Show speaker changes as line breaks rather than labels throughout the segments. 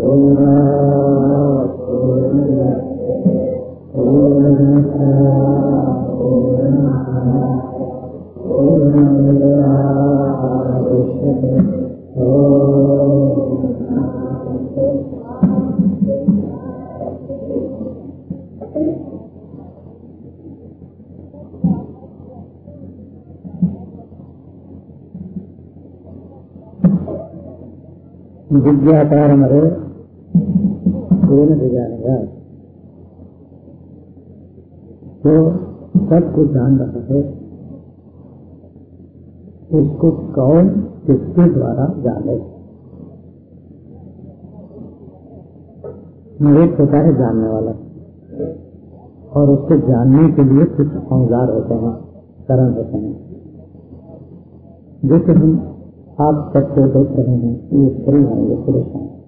पूर्णात् पूर्णस्य पूर्णमेवावशिष्यते जिज्ञासारमरे पूर्ण दिजाएगा तो सब कुछ जान रहा है उसको कौन किसके द्वारा जाने एक होता है जानने वाला और उसको जानने के लिए कुछ औज़ार होते हैं करण होते हैं। जैसे हम आप सबको देख रहे हैं ये स्त्री हैं, ये पुरुष हैं।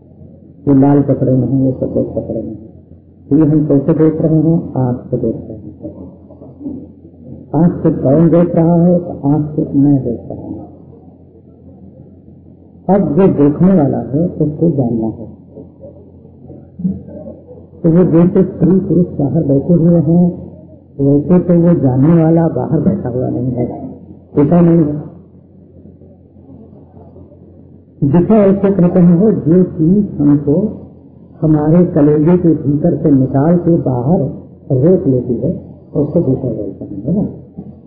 ये लाल कपड़े में हैं, ये सफ़ेद कपड़े में ये हम कैसे देख रहे हैं? आँख से देख रहे हैं। आँख से कौन देख रहा है? तो आँख से मैं देख रहा हूँ। अब जो देखने वाला है, उसको जानना है। तो वो जैसे स्त्री पुरुष बाहर बैठे हुए हैं, वैसे तो वो जानने वाला बाहर बैठा हुआ नहीं है। ऐसा नहीं है। विषय ऐसे कहते हैं वो, जो चीज़ हमको हमारे कलेजे के भीतर से निकाल के बाहर रोक लेती है, उसको विषय बोलते हैं, है ना?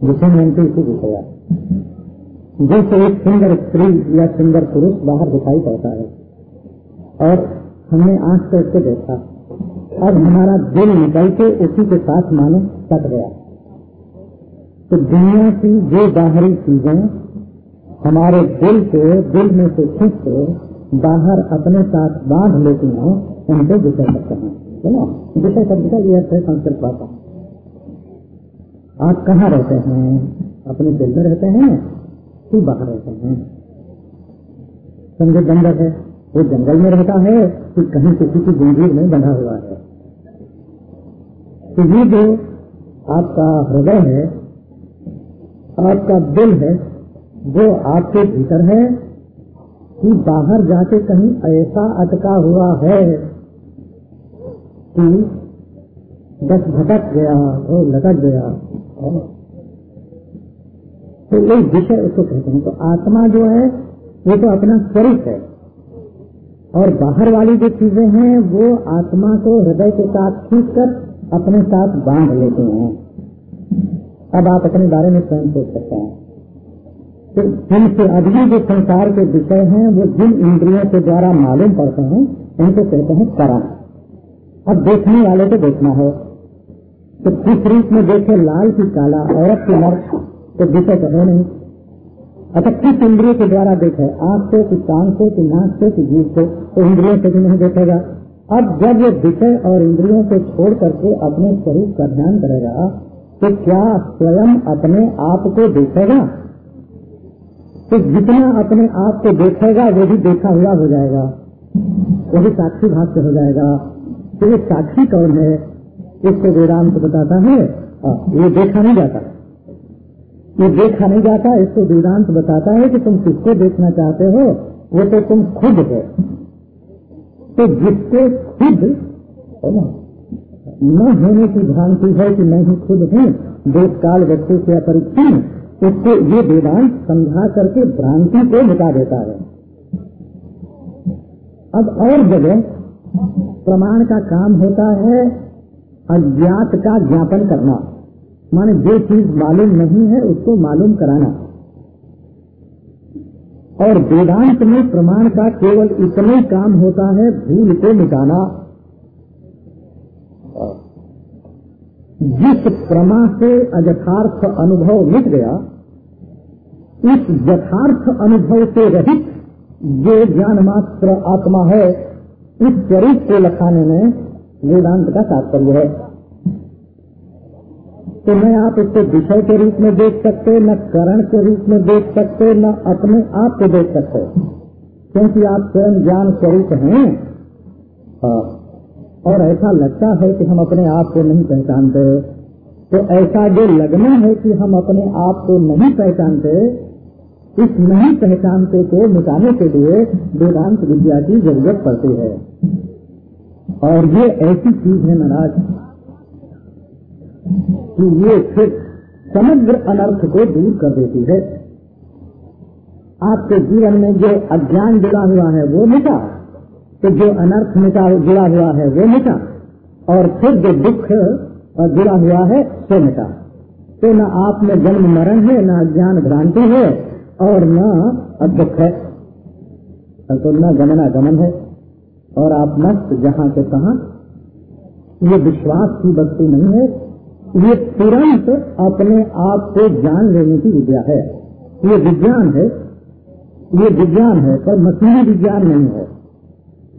विषय मानते इसी विषय जैसे एक सुंदर स्त्री या सुंदर पुरुष बाहर दिखाई पड़ता है, और हमने आँख से उसको देखा। अब हमारा दिल निकल के उसी के साथ मानो कट गया। तो दुनिया की जो बाहरी चीज़ें हमारे दिल के दिल में से खींच के बाहर अपने साथ बाँध लेती हैं उनको विषय करते हैं। विषय शब्द का ये अर्थ है संस्कृत भाषा। आप कहाँ रहते हैं? अपने दिल में रहते हैं कि बाहर रहते हैं? समझे जंगल है। वो जंगल में रहता है कि कहीं किसी की जंजीर में बंधा हुआ है। तो ये जो आपका हृदय है, आपका दिल है वो आपके भीतर है, कि बाहर जाके कहीं ऐसा अटका हुआ है कि बस भटक गया वो लटक गया। तो ये विषय उसको कहते हैं। तो आत्मा जो है वो तो अपना स्वरूप है। और बाहर वाली जो चीज़ें हैं, वो आत्मा को हृदय के साथ खींच कर अपने साथ बाँध लेते हैं। अब आप अपने बारे में स्वयं सोच सकते हैं। जिनसे अभी जो संसार के विषय हैं, वो जिन इंद्रियों के द्वारा मालूम पड़ते हैं, उनको कहते हैं करण अब देखने वाले को देखना है। तो किस रूप में देखे लाल की काला, औरत की नर तो विषय तो है नहीं। अच्छा किस इंद्रियों के द्वारा देखे? आँख से कि कान से कि नाक से कि जीव से तो इंद्रियों से भी नहीं देखेगा। अब जब ये विषय और इंद्रियों को छोड़ करके अपने स्वरूप का ध्यान करेगा तो क्या स्वयं अपने आप को देखेगा? तो जितना अपने आप को देखेगा वो भी देखा हुआ हो जाएगा। वो भी साक्षी भाग से हो जाएगा। तो ये साक्षी कौन है? इसको वेदांत बताता है। आ, ये देखा नहीं जाता। ये देखा नहीं जाता इसको वेदांत बताता है कि तुम किसको देखना चाहते हो? वो तो तुम खुद हो। तो जिसको खुद है ना होने की भ्रांति है कि मैं ही खुद हूँ देश काल वस्तु से अपरिचिन। उसको ये वेदांत समझा करके भ्रांति को मिटा देता है। अब और जगह प्रमाण का काम होता है अज्ञात का ज्ञापन करना। माने जो चीज़ मालूम नहीं है, उसको मालूम कराना। और वेदांत में प्रमाण का केवल इतना काम होता है, भूल को मिटाना। जिस प्रमा से अयथार्थ अनुभव मिट गया, इस यथार्थ अनुभव से रहित जो ज्ञान मात्र आत्मा है, इस स्वरूप को लखाने में वेदांत का तात्पर्य है। तो न आप इसको विषय के रूप में देख सकते, न करण के रूप में देख सकते, न अपने आप को देख सकते। क्योंकि आप स्वयं ज्ञान स्वरूप हैं। हाँ। और ऐसा लगता है कि हम अपने आप को नहीं पहचानते। तो ऐसा जो लगना है कि हम अपने आप को नहीं पहचानते, इस नहीं पहचानते को मिटाने के लिए वेदांत विद्या की ज़रूरत पड़ती है। और ये ऐसी चीज़ है महाराज, कि ये फिर समग्र अनर्थ को दूर कर देती है। आपके जीवन में जो अज्ञान जुड़ा हुआ है, वो मिटा। तो जो अनर्थ मिटा जुड़ा हुआ है, वो मिटा। और फिर जो दुख जुड़ा हुआ है, सो मिटा। तो न आप में जन्म मरण है, न अज्ञान भ्रांति है, और न दुख है। तो न गमना गमन है। और आप मस्त जहाँ के कहा ये विश्वास की वस्तु नहीं है। ये तुरंत अपने आप को जान लेने की विद्या है। ये विज्ञान है। ये विज्ञान है, पर मशीनी विज्ञान नहीं है।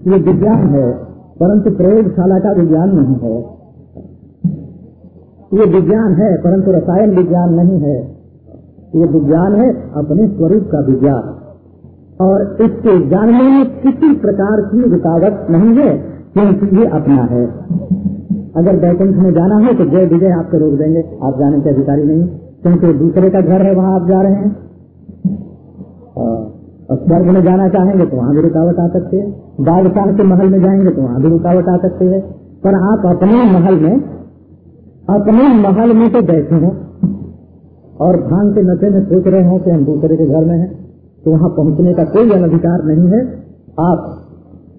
ये विज्ञान है, परंतु प्रयोगशाला का विज्ञान नहीं है। ये विज्ञान है, परंतु रसायन विज्ञान नहीं है। ये विज्ञान है, अपने स्वरूप का विज्ञान। और इसके जानने में किसी प्रकार की रुकावट नहीं है, क्योंकि ये अपना है। अगर बैकुंठ में जाना है तो जय विजय आपको रोक देंगे। आप जाने के अधिकारी नहीं, क्योंकि दूसरे का घर है, वहाँ आप जा रहे हैं। और स्वर्ग में जाना चाहेंगे तो वहाँ भी रुकावट आ सकती है। बादशाह के महल में जाएँगे तो वहाँ भी रुकावट आ सकती है। पर आप अपने महल में, अपने महल में तो बैठे हो और भाँग के नशे में सोच रहे हो कि हम दूसरे के घर में हैं तो वहाँ पहुँचने का कोई अधिकार नहीं है। आप,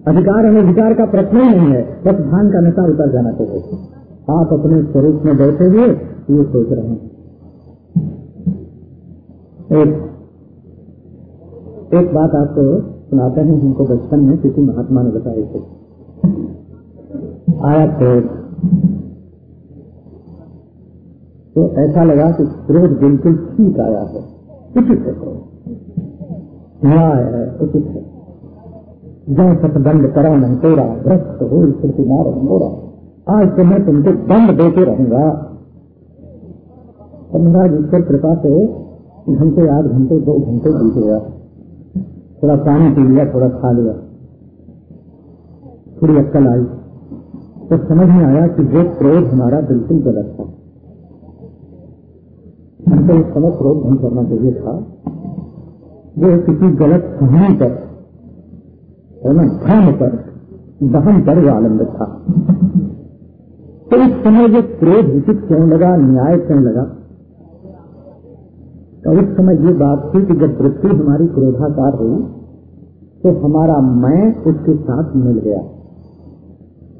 अधिकार अनधिकार का प्रश्न ही नहीं है, बस भान का नशा उतर जाना चाहिए। आप अपने स्वरूप में बैठे हुए, ये सोच रहे हैं। एक बात आपको सुनाते हैं हमको बचपन में किसी महात्मा ने बताई थी। आया थे तो ऐसा लगा कि क्रोध बिल्कुल ठीक आया है। उचित है क्रोध। न्याय है, उचित है। जय सतदंड करो नहीं तोरा भ्रष्ट हो स्मृति मारो मोरा आज तो मैं तुमको दंड देते रहूँगा। और महाराज ईश्वर कृपा से घंटे आठ घंटे, दो घंटे बीत गया। थोड़ा पानी पी लिया, थोड़ा खा लिया। थोड़ी अक्कल आई। तो समझ में आया कि वो क्रोध हमारा बिल्कुल गलत था। हमको इस समय क्रोध नहीं करना चाहिए था। वो किसी गलत कहानी पर, है ना, भ्रम पर, दहन पर आनंद था। तो इस समय जो क्रोध उचित क्यों लगा, न्याय क्यों लगा? तो उस समय ये बात थी कि जब वृत्ति हमारी क्रोधाकार हुई तो हमारा मैं उसके साथ मिल गया।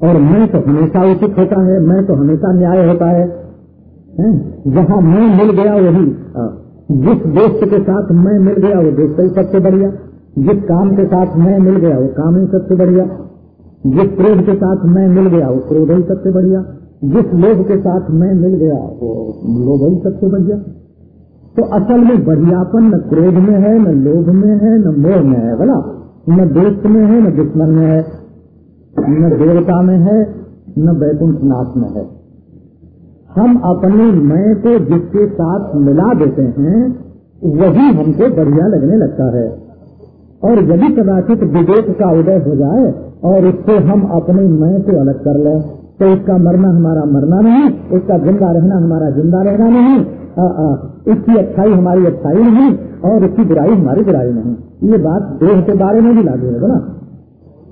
और मैं तो हमेशा उचित होता है मैं तो हमेशा न्याय होता है, है? जहाँ मैं मिल गया वही। हाँ। जिस दोस्त के साथ मैं मिल गया वो दोस्त ही सबसे बढ़िया। जिस काम के साथ मैं मिल गया वो काम ही सबसे बढ़िया। जिस क्रोध के साथ मैं मिल गया वो क्रोध ही सबसे बढ़िया। जिस लोभ के साथ मैं मिल गया वो लोभ ही सबसे बढ़िया। तो असल में बढ़ियापन न क्रोध में है, न लोभ में है, न मोह में है बोला न दोस्त में है, न दुश्मन में है, न देवता में है, न बैकुंठ नाथ में है। हम अपने मैं को जिसके साथ मिला देते हैं, वही हमको बढ़िया लगने लगता है। और यदि कदाचित विवेक का उदय हो जाए, और इससे हम अपने मैं को अलग कर लें तो इसका मरना हमारा मरना नहीं, इसका ज़िंदा रहना हमारा ज़िंदा रहना नहीं इसकी अच्छाई हमारी अच्छाई नहीं और इसकी बुराई हमारी बुराई नहीं। ये बात देह के बारे में भी लागू है ना?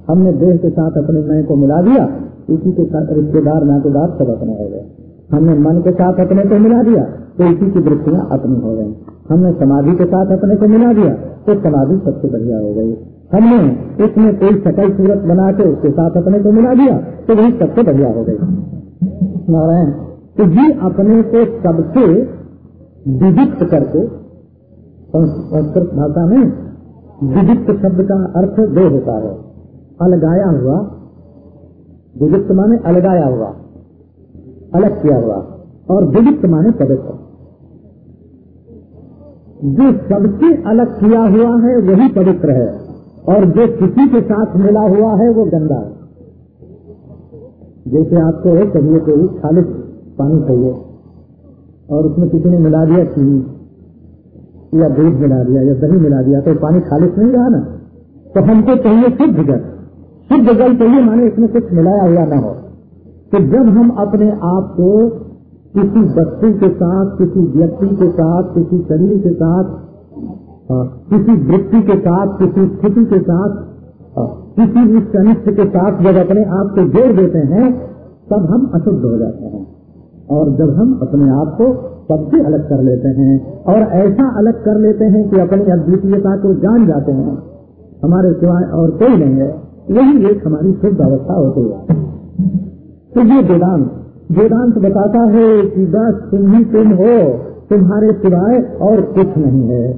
हमने देह के साथ अपने मैं को मिला दिया, इसी के साथ रिश्तेदार, नातेदार सब अपने हो गए। हमने मन के साथ अपने को मिला दिया तो इसी की वृत्तियाँ अपनी हो गई। हमने समाधि के साथ अपने को मिला दिया तो समाधि सबसे बढ़िया हो गई। हमने इसमें कोई सकल सूरत बना के उसके साथ अपने को मिला दिया तो वही सबसे बढ़िया हो गई। नारायण तो ये अपने को सबसे विदिक्त करके संस्कृत भाषा में विदिक्त शब्द का अर्थ दो होता है। अलगाया हुआ विदिक्त माने अलगाया हुआ, अलग किया हुआ, और विविक्त माने पवित्र जो सबसे अलग किया हुआ है, वही पवित्र है, और जो किसी के साथ मिला हुआ है, वो गंदा है। जैसे आपको चाहिए कोई खालिश पानी चाहिए। और उसमें किसी ने मिला दिया चीनी या दूध मिला दिया या दही मिला दिया तो पानी खालिश नहीं रहा ना। तो हमको चाहिए शुद्ध जल। शुद्ध जल चाहिए माने इसमें कुछ मिलाया हुआ ना हो। तो जब हम अपने आप को किसी वस्तु के साथ, किसी व्यक्ति के साथ, किसी शरीर के साथ किसी वृत्ति के साथ, किसी स्थिति के साथ किसी भी कनिष्ठ के साथ जब अपने आप को जोड़ देते हैं, तब हम अशुद्ध हो जाते हैं। और जब हम अपने आप को सबसे अलग कर लेते हैं, और ऐसा अलग कर लेते हैं कि अपनी अद्वितीयता को जान जाते हैं, हमारे सिवाय और कोई नहीं है, यही एक हमारी शुद्ध अवस्था होती है। तो ये वेदांत वेदांत बताता है कि बस तुम ही तुम हो, तुम्हारे सिवाय और कुछ नहीं है।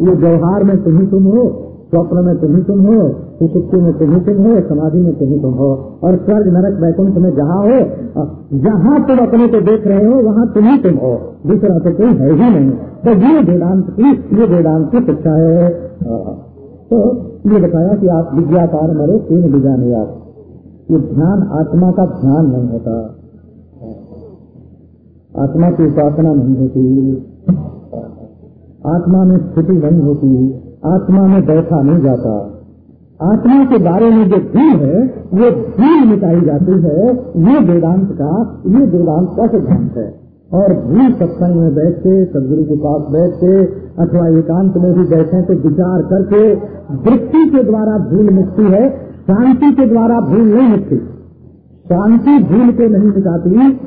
ये व्यवहार में तुम ही तुम हो स्वप्न में तुम ही तुम हो सुशक्ति में तुम तुम हो, समाधि में तुम ही तुम हो। और स्वर्ग नरक वैकुंठ में जहाँ हो, जहाँ तुम अपने को देख रहे हो, वहाँ तुम ही तुम हो। दूसरा तो कोई है ही नहीं। तो ये वेदांत की, ये वेदांत की शिक्षा है। तो ये बताया कि आप विद्याकार मरे, तीन विज्ञान आप। ये ध्यान, आत्मा का ध्यान नहीं होता। आत्मा की उपासना नहीं होती। आत्मा में स्थिति नहीं होती। आत्मा में बैठा नहीं जाता। आत्मा के बारे में जो भूल है, वो भूल मिटाई जाती है। ये वेदांत का, ये वेदांत का सिद्धांत है। और भूल सत्संग में बैठ के सदगुरु के पास बैठ के अथवा एकांत में भी बैठे तो विचार करके वृत्ति के द्वारा भूल मिटती है, शांति के द्वारा भूल नहीं मिटती। शांति भूल को नहीं मिटाती।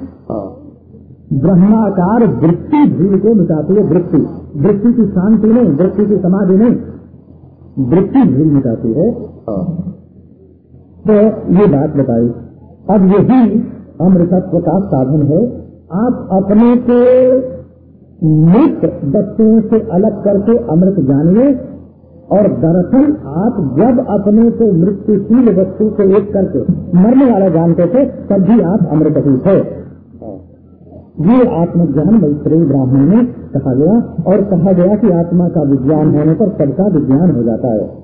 ब्रह्माकार वृत्ति भूल को मिटाती है, वृत्ति। वृत्ति की शांति नहीं, वृत्ति की समाधि नहीं। वृत्ति भूल मिटाती है। तो ये बात बताई। अब यही अमृतत्व का साधन है। आप अपने को मृत वस्तुओं से अलग करके अमृत जानिए और दरअसल आप जब अपने को मृत्युशील वस्तु को एक करके मरने वाला जानते थे, तब भी आप अमृत ही थे। ये आत्मज्ञान मैत्री ब्राह्मण में कहा गया और कहा गया कि आत्मा का विज्ञान होने पर सबका विज्ञान हो जाता है।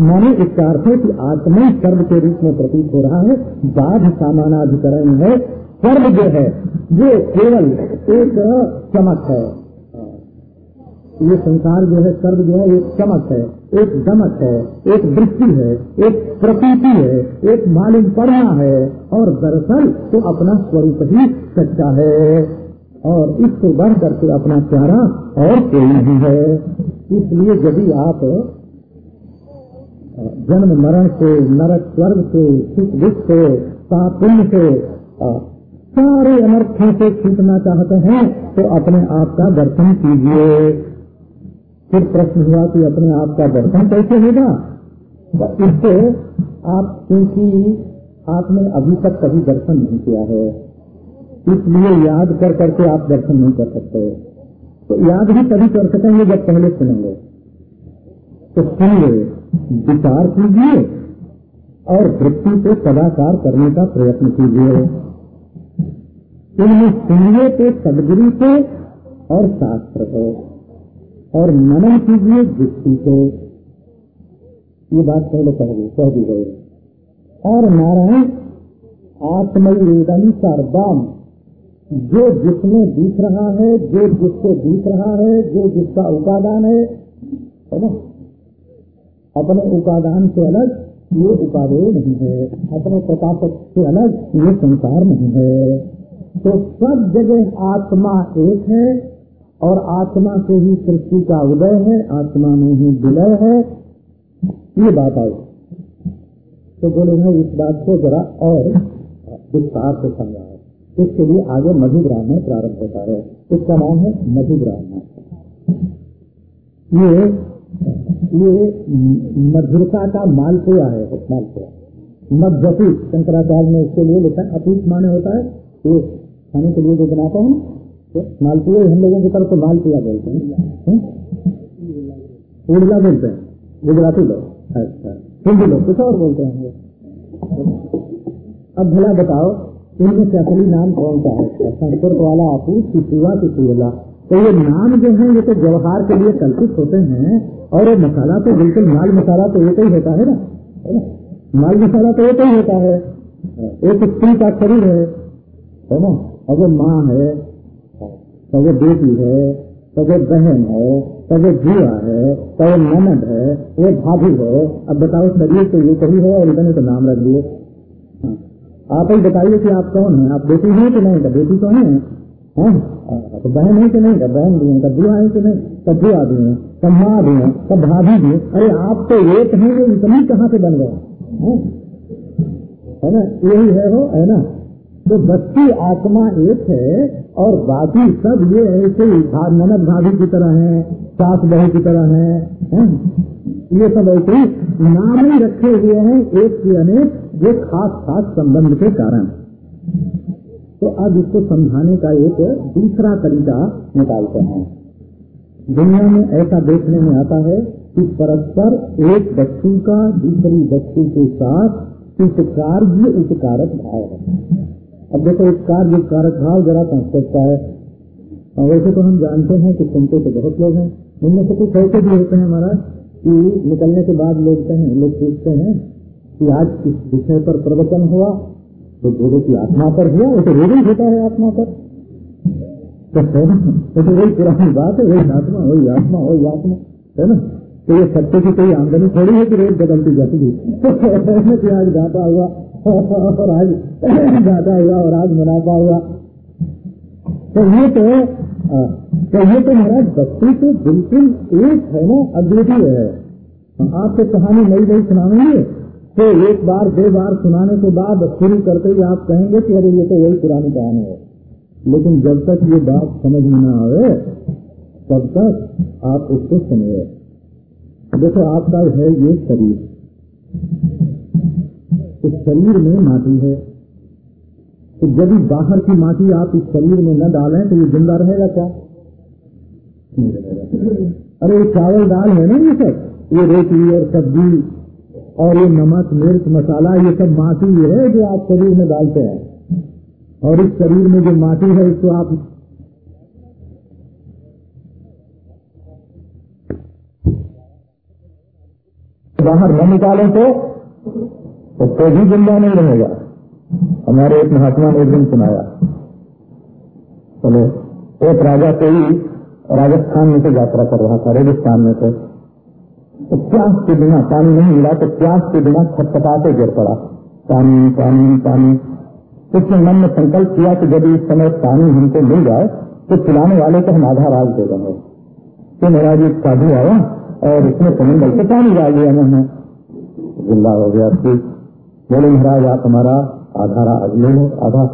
माने इसका अर्थ है कि आत्मा सर्व के रूप में प्रतीत हो रहा है। बाध सामानाधिकरण है। सर्व जो है, वो केवल एक चमक है। ये संसार जो है, सर्व जो है, एक चमक है, एक दमक है, एक दृष्टि है, एक प्रतीति है, एक मालिक पढ़ना है, और दरअसल तो अपना स्वरूप ही सच्चा है। और इसको बढ़ करके अपना प्यारा और कोई नहीं है। इसलिए यदि आप, जन्म मरण से, नरक स्वर्ग से, सुख दुख से, पापुण्य से सारे अनर्थों से छूटना चाहते हैं तो अपने आप का दर्शन कीजिए। फिर प्रश्न हुआ कि अपने आप का दर्शन कैसे होगा? तो इससे आप, क्योंकि आपने अभी तक कभी दर्शन नहीं किया है, इसलिए याद कर करके आप दर्शन नहीं कर सकते। तो याद ही तभी कर सकेंगे जब पहले सुनेंगे। तो सुनिए विचार कीजिए और वृत्ति को सदाकार करने का प्रयत्न कीजिए। इनमें सुनिए तो सदगुरु से और शास्त्र को और मनन कीजिए दृष्टि को ये बात पहले कह दी कह दी गई। और नारायण आत्मवेदन सर्वम। जो जिसमें दिख रहा है, जो जिसको दिख रहा है, जो जिसका उपादान है है ना? अपने उपादान से अलग ये उपादेय नहीं है। अपने प्रकाशक से अलग ये संसार नहीं है। तो सब जगह आत्मा एक है और आत्मा से ही सृष्टि का उदय है, आत्मा में ही विलय है। ये बात आई। तो बोले, मैं इस बात को जरा और विस्तार से समझाए इसके लिए आगे मधु ब्राह्मण प्रारंभ होता है। इसका नाम है मधु ब्राह्मण ये ये मधुरता का मालपुआ है मालपुआ मध्यपी शंकराचार्य ने इसके लिए लिखा, अतीत माने होता है। खाने के लिए जो बनाता हूँ मालपुआ हम लोगों की तरफ़ तो मालपुआ बोलते हैं। उड़ला बोलते हैं। गुजराती लोग। अच्छा। हिंदी लोग कुछ और बोलते हैं। अब भला बताओ इनमें से असली नाम कौन सा है? संस्कृत वाला आपू, सिसुआ सिसुला तो ये नाम जो है, ये तो व्यवहार के लिए कल्पित होते हैं, और ये मसाला तो बिल्कुल माल मसाला तो एक ही होता है ना? माल मसाला तो एक ही होता है। एक स्त्री का शरीर है। है ना? अगर माँ है। तो वो बेटी है तो वो बहन है तो वो जुआ है तो वो ननद है वो भाभी है। अब बताओ शरीर तो ये कही है और इतने तो नाम रख दिए। हाँ। आप ही बताइए कि आप कौन है? आप बेटी हैं कि नहीं? तो बेटी कौन है? हाँ? तो बहन है कि नहीं? तो बहन भी है बुआ है कि नहीं? तो बुआ भी है तो माँ भी है तो भाभी भी अरे आप तो एक हैं इतनी कहाँ से बन हाँ? है ना? यही है वो, है ना? तो बच्ची आत्मा एक है और बाकी सब ये ऐसे ननद भाभी की तरह है सास बहू की तरह है, है? ये सब ऐसे नाम ही रखे हुए हैं एक के अनेक ये खास खास संबंध के कारण। तो अब इसको समझाने का एक दूसरा तरीका निकालते हैं। दुनिया में ऐसा देखने में आता है कि परस्पर एक वस्तु का दूसरी वस्तु के साथ उपकार्य उपकारक भाव है। अब देखो एक कार्य कारक भाव जरा संस्कृत सकता है वैसे तो हम जानते हैं कि सुनते तो बहुत लोग हैं। उनमें से कुछ ऐसे भी होते हैं महाराज, कि निकलने के बाद लोग हैं, लोग पूछते हैं कि आज किस विषय पर प्रवचन हुआ? तो बोलो की आत्मा पर हुआ, वो तो रोज ही होता है आत्मा पर। तो तो वही पुरानी बात है, वही आत्मा वही आत्मा वही आत्मा, है ना? तो ये सत्य की कोई आमदनी थोड़ी है कि रेट बदलती जाती है। आज घाटा हुआ, और आज घाटा हुआ, और आज मुनाफा हुआ। तो ये तो तो ये तो महाराज बच्ची तो बिल्कुल एक है ना, अद्वितीय है। आपको कहानी नई नई सुनाएँगे तो एक बार, दो बार सुनाने के बाद शुरू करते ही आप कहेंगे कि अरे ये तो वही पुरानी कहानी है। लेकिन जब तक ये बात समझ में ना आवे तब तक आप उसको सुनिए। देखो आपका है ये शरीर। तो शरीर में माटी है। तो यदि बाहर की माटी आप इस शरीर में न डालें तो ये ज़िंदा रहेगा क्या? अरे, ये चावल दाल है ना ये सब? ये रोटी और सब्ज़ी और ये नमक, मिर्च, मसाला, ये सब माटी है जो आप शरीर में डालते हैं। और इस शरीर में जो माटी है, इसको आप बाहर न निकालें तो तो भी ज़िंदा नहीं रहेगा। हमारे एक महात्मा ने दिन सुनाया। चलो, एक राजा कोई राजस्थान में से यात्रा कर रहा था, रेगिस्तान में से। तो प्यास के बिना पानी नहीं मिला तो प्यास के बिना खटखटाते गिर पड़ा। पानी पानी पानी। उसने मन में संकल्प किया कि यदि इस समय पानी हमको मिल जाए तो पिलाने वाले को हम आधा राज दे देंगे। तो मेरा जी साधु आया? और उसने कमंडल से पानी डाल दिया मैंने ज़िंदा हो गया बोले, महाराज, आप हमारा आधा ले लो, आधा।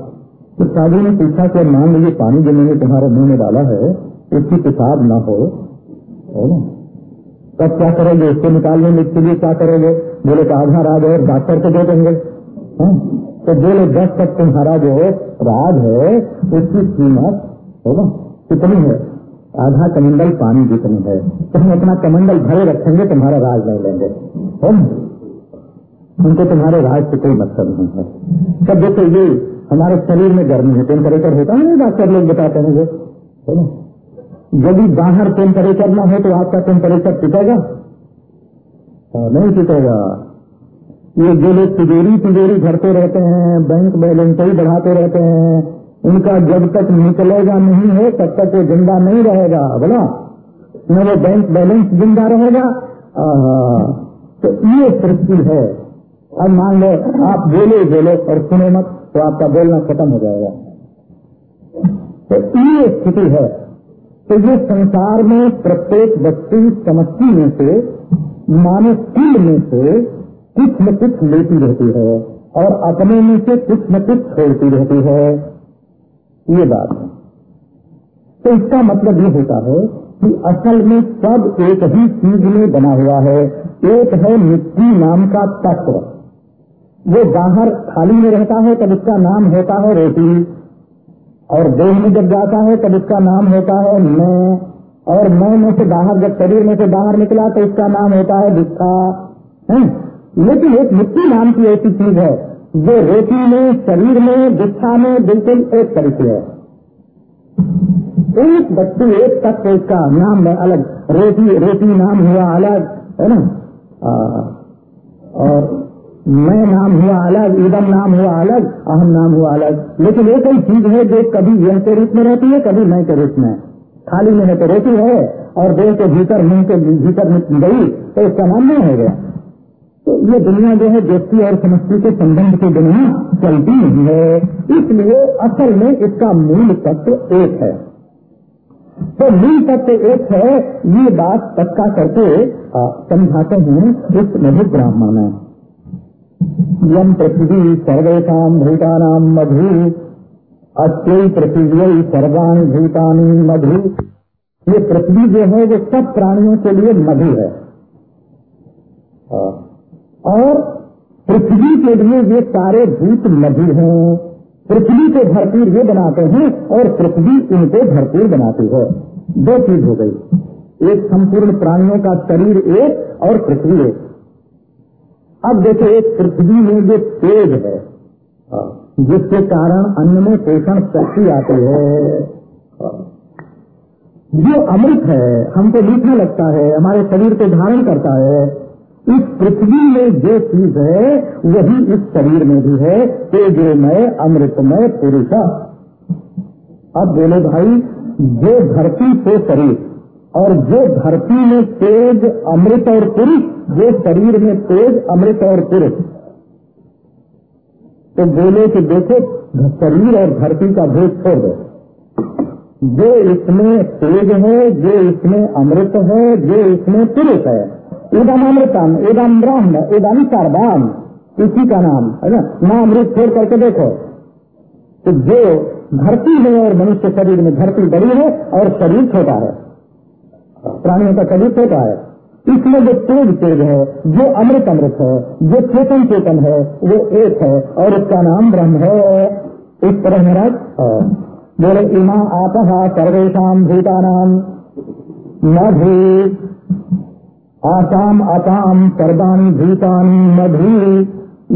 तो साधु ने पूछा कि, मान लीजिए पानी जो मैंने तुम्हारे मुँह में डाला है, उसकी पिसाब ना हो? ना। तब क्या करोगे? उसको निकालने में इसके लिए क्या करोगे? बोले तो आधा राज और डॉक्टर को दे देंगे। हाँ? तो बोले दस तक तुम्हारा जो राज है, उसकी कीमत होगा कितनी है? आधा कमंडल पानी जितनी है तो हम अपना कमंडल भरे रखेंगे, तुम्हारा राज नहीं लेंगे। उनको तुम्हारे राज से कोई मतलब नहीं है। सब देखो, ये हमारे शरीर में गर्मी है टेम्परेचर होता है डॉक्टर लोग बताते हैं है यदि बाहर टेम्परेचर ना हो तो आपका टेम्परेचर टिकेगा नहीं टिकेगा ये जो लोग तिजोरी तिजोरी भरते रहते हैं बैंक बैलेंस ही बढ़ाते रहते हैं उनका जब तक निकलेगा नहीं है, तब तक वो ज़िंदा नहीं रहेगा। बोला? न वो बैंक बैलेंस ज़िंदा रहेगा। तो ये सृष्टि है। अब मान लो, आप बोले बोले और सुने मत तो आपका बोलना खत्म हो जाएगा। तो ये स्थिति है। तो ये संसार में प्रत्येक वस्तु समस्ती में से कुल में से कुछ न कुछ लेती रहती है और अपने में से कुछ न कुछ छोड़ती रहती है। ये बात है। तो इसका मतलब ये होता है कि असल में सब एक ही चीज़ में बना हुआ है। एक है मिट्टी नाम का तत्व। वो बाहर खाली में रहता है, तब इसका नाम होता है रोटी। और देह में जब जाता है, तब इसका नाम होता है मैं। और मैं में से बाहर जब शरीर में से बाहर निकला तो इसका नाम होता है है? लेकिन एक मिट्टी नाम की ऐसी चीज़ है जो रोटी में, शरीर में दिशा में बिल्कुल एक तरीके है। एक वस्तु एक तत्व का नाम है अलग। रोटी रोटी नाम हुआ अलग, है ना? और मैं नाम हुआ अलग ईदम नाम हुआ अलग, अहम नाम हुआ अलग। लेकिन एक ही चीज़ है जो कभी यह के रूप में रहती है, कभी मैं के रूप में। खाली में है तो रोटी है और देह के भीतर, मुँह के भीतर गई तो इसका नाम नहीं हो गया तो ये दुनिया जो है व्यक्ति और समस्ती के संबंध की दुनिया चलती नहीं है। इसलिए असल में इसका मूल तत्व एक है। तो मूल तत्व एक है, ये बात पक्का करके समझाते हैं इस मधु ब्राह्मण में यम पृथ्वी सर्वे सर्वेशा भूतानाम मधु अत्यय पृथ्वी सर्वाणी भूतानी मधु। ये पृथ्वी जो है, वो सब प्राणियों के लिए मधु है। और पृथ्वी के लिए ये सारे भूत मधु हैं। पृथ्वी को भरपूर ये बनाते हैं और पृथ्वी इनको भरपूर बनाती है। दो चीज़ हो गई। एक संपूर्ण प्राणियों का शरीर एक और पृथ्वी एक। अब देखो एक पृथ्वी में जो तेज है। जिसके कारण अन्न में पोषण शक्ति आती है। जो अमृत है, हमको मीठा लगता है, हमारे शरीर को धारण करता है। इस पृथ्वी में जो चीज़ है, वही इस शरीर में भी है, तेजोमय, अमृतमय, पुरुष। अब बोले भाई, जो धरती से शरीर और जो धरती में तेज, अमृत और पुरुष, जो शरीर में तेज, अमृत और पुरुष। तो बोले कि देखो, शरीर और धरती का भेद छोड़ दो। जो इसमें तेज है, जो इसमें अमृत है, जो इसमें पुरुष है इदम अमृतम इदम ब्रह्म इदम सर्वाम इसी का नाम है ना? ना अमृत छोड़ करके देखो। तो जो धरती में और मनुष्य शरीर में धरती बड़ी है और शरीर छोटा है। प्राणियों का शरीर छोटा है। इसमें जो तेज तेज है, जो अमृत अमृत है, जो चेतन चेतन है, वो एक है और उसका नाम ब्रह्म है। इस तरह महाराज, बोले, इमा आप सर्वेशा भूतानाम मधु आसाम अपाम सर्वाणी भूतानी मधु।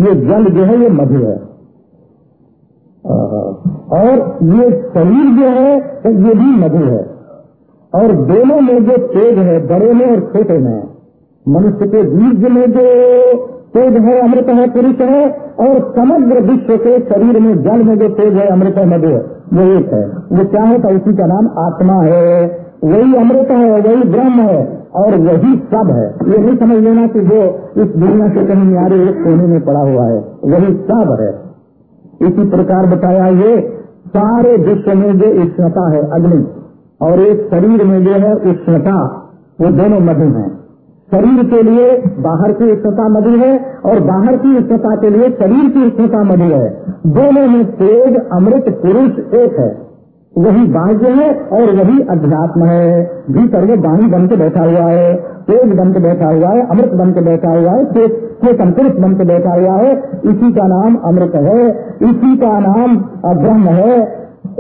ये जल जो है, ये मधु है। और ये शरीर जो है ये भी मधु है। और दोनों में जो तेज है, बड़े में और छोटे में, मनुष्य के बीज में जो तेज है, अमृत है, पुरुष है, और समग्र विश्व के शरीर में, जल में जो तेज है, अमृत है, मधु वो एक है। वो क्या है? तो उसी का नाम आत्मा है। वही अमृत है, वही ब्रह्म है। और वही सब है। ये नहीं समझ लेना कि जो इस दुनिया से कहीं न्यारे एक कोने में पड़ा हुआ है। वही सब है। इसी प्रकार बताया ये, सारे विश्व में जो उष्णता है अग्नि, और एक शरीर में जो है उष्णता, वो दोनों मधु है। शरीर के लिए बाहर की उष्णता मधु है, और बाहर की उष्णता के लिए शरीर की उष्णता मधु है। दोनों में तेज, अमृत, पुरुष एक है। वही बाह्य है और वही अध्यात्म है। भीतर वो वाणी बन के बैठा हुआ है, तेज बन के बैठा हुआ है, अमृत बन के बैठा हुआ है चेतन पुरुष बन के बैठा हुआ है। इसी का नाम अमृत है, इसी का नाम ब्रह्म है,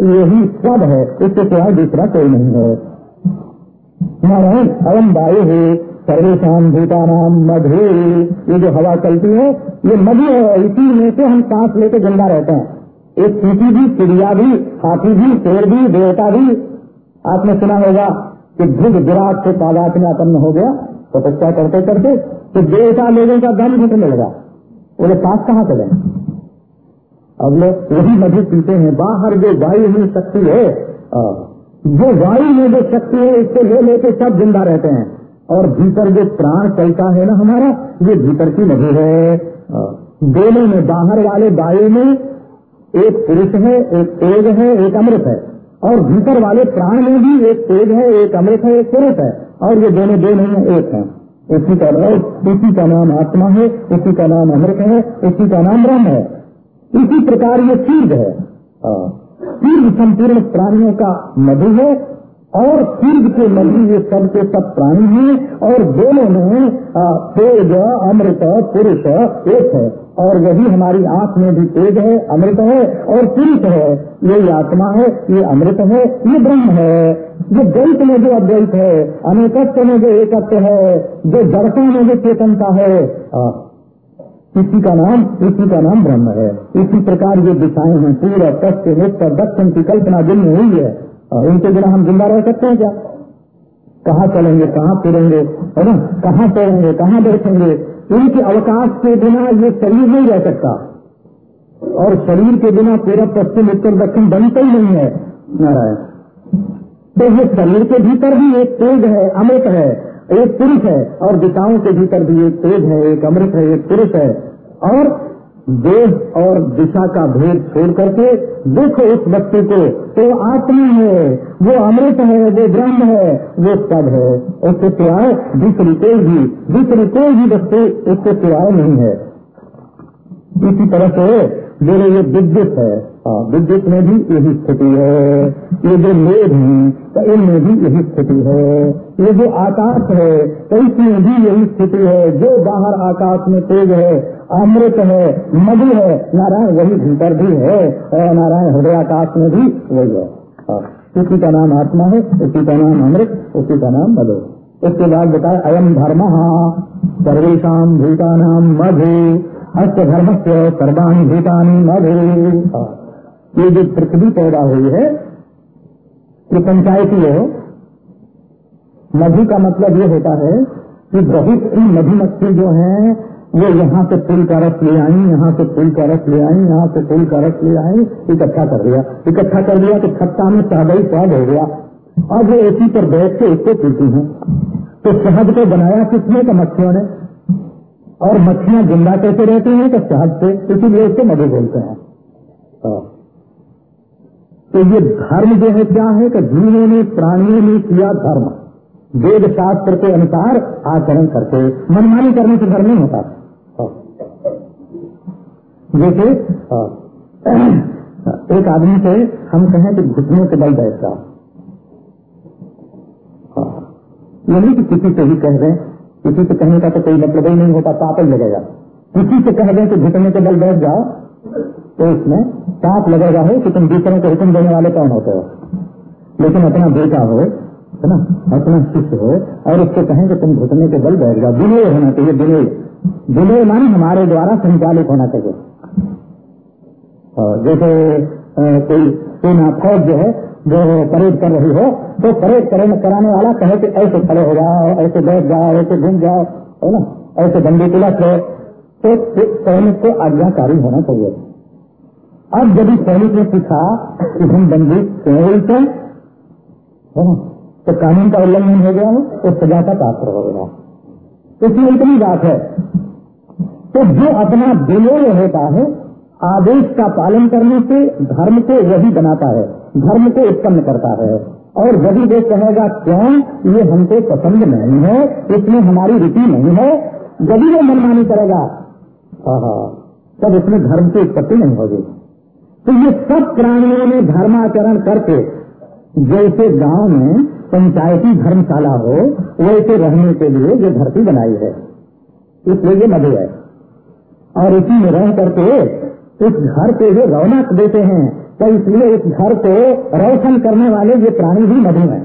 यही सब है। इससे क्या दूसरा कोई नहीं है। नारायण अयम वायु है सर्वेशान भूतानाम मधु। ये जो हवा चलती है, ये मधु है, इसी में से हम सांस लेके ज़िंदा रहते हैं। एक चीटी भी, चिड़िया भी हाथी भी, शेर भी, देवता भी। आपने सुना होगा कि ध्रुव विराट से अपन्न हो गया, तपस्या करते करते तो देवता लोगों का दम घुटने लगा बोले सांस कहाँ चले? अब लोग वही मधु पीते हैं, बाहर जो वायु में शक्ति है जो वायु में जो शक्ति है, इसको ले लेके सब ज़िंदा रहते हैं। और भीतर जो प्राण चलता है ना हमारा, ये भीतर की मधु है। दोनों में, बाहर वाले वायु में एक पुरुष है, एक तेज है, एक अमृत है। और भीतर वाले प्राण में भी एक तेज है, एक अमृत है, एक पुरुष है। और ये दोनों दो नहीं है, एक है। उसी का नाम, उसी का नाम आत्मा है, उसी का नाम अमृत है, उसी का नाम ब्रह्म है। इसी प्रकार ये तीर्थ है। तीर्थ संपूर्ण प्राणियों का मधु है और तीर्थ के मधु ये सब के सब प्राणी हैं, और दोनों में तेज, अमृत, पुरुष एक है। और वही हमारी आँख में भी तेज है, अमृत है, और पुरुष है। ये आत्मा है, ये अमृत है, ये ब्रह्म है। जो द्वैत में जो अद्वैत है, अनेकत्व में जो एकत्व है, जो दर्शन में जो चेतनता है इसी का नाम, इसी का नाम ब्रह्म है। इसी प्रकार ये दिशाएँ हैं पूरा पश्चिम, उत्तर, दक्षिण की कल्पना दिन में हुई है और इनके बिना हम ज़िंदा रह सकते हैं क्या? कहाँ चलेंगे, कहाँ फिरेंगे? है ना? कहाँ सोएँगे कहाँ बैठेंगे? इनके अवकाश के बिना ये शरीर नहीं रह सकता। और शरीर के बिना पूरा पश्चिम, उत्तर, दक्षिण बनता ही नहीं है, नारायण। तो ये शरीर के भीतर भी एक तेज है, अमृत है, एक पुरुष है, और दिशाओं के भीतर भी एक तेज है, एक अमृत है, एक पुरुष है। और देह और दिशा का भेद छोड़ करके देखो उस व्यक्ति को तो आत्मा है वो अमृत है वो ब्रह्म है वो सब है। उसके सिवाय दूसरी कोई भी दूसरी कोई भी व्यक्ति उसके सिवाय नहीं है। इसी तरह से बोले ये विद्युत है। हाँ, विद्युत में भी यही स्थिति है। ये जो मेघ है तो इनमें भी यही स्थिति है। ये जो आकाश है तो इसमें भी यही स्थिति है। जो बाहर आकाश में तेज है अमृत है मधु है नारायण वही भीतर भी है और नारायण हृदय आकाश में भी वही है। हाँ, उसी का नाम आत्मा है उसी का नाम अमृत उसी का नाम मधु। उसके बाद बताए अयम धर्म सर्वेशा भूतानाम मधु। अस्त धर्म से सर्वाणी भूतानी मधु। ये जो पृथ्वी पैदा हुई है ये पंचायती है मधु का मतलब ये होता है कि बहुत सी मधुमक्खी जो है वो यहाँ से फूल का रस ले आई, यहाँ से फूल का रस ले आई, यहाँ से फूल का रस ले आई, इकट्ठा कर दिया इकट्ठा कर दिया तो खत्ता में शहद स्वाद हो गया। अब वो एसी पर बैठ के इसको पीती है तो शहद को बनाया किसने का मक्खियों ने? और मछलियाँ ज़िंदा कैसे रहती हैं? तो शहद से, इसीलिए उसको मधु बोलते हैं। हाँ। तो ये धर्म जो है क्या है कि जीवों ने, प्राणियों ने किया धर्म। वेद शास्त्र के अनुसार आचरण करके, मनमानी करने से धर्म नहीं होता। हाँ। जैसे। एक आदमी से हम कहें कि घुटनों के बल बैठ जाओ। ये नहीं कि किसी से ही कह रहे किसी से कहने का तो कोई मतलब ही नहीं होता पाप ही लगेगा। किसी से कह दें कि घुटने के बल बैठ जाओ तो इसमें पाप लगेगा हो कि तुम दूसरों को हुक्म देने वाले कौन होते हो। लेकिन अपना बेटा हो, है ना, अपना शिष्य हो, और उसको कहें कि तुम घुटने के बल बैठ जाओ विनय होना चाहिए विनय विनय माने हमारे द्वारा संचालित होना चाहिए। जैसे कोई सेना फौज जो है, जो परेड कर रही हो तो परेड करने, कराने वाला कहे कि ऐसे खड़े हो जाओ, ऐसे बैठ जाओ, ऐसे घूम जाओ, है ना? ऐसे बंदी तिलक लो तो सैनिक को आज्ञाकारी होना चाहिए। अब यदि सैनिक ने पूछा कि हम बंदी क्यों हैं है तो कानून का उल्लंघन हो गया हो तो सजा का पात्र हो गया। इसमें इतनी बात है। तो जो अपना विनोय होता है, आदेश का पालन करने से धर्म को वही बनाता है, धर्म को उत्पन्न करता है। और यदि वो कहेगा, क्यों? ये हमको पसंद नहीं है, इसमें हमारी रुचि नहीं है। यदि वो मनमानी करेगा तब इसमें धर्म की उत्पत्ति नहीं होगी। तो ये सब प्राणियों ने धर्माचरण करके, जैसे गाँव में पंचायती धर्मशाला हो वैसे रहने के लिए ये धरती बनाई है। इसलिए ये मधु है। और इसी में रह करके इस घर के जो रौनक देते हैं तो इसलिए इस घर को रोशन करने वाले ये प्राणी भी मधु है।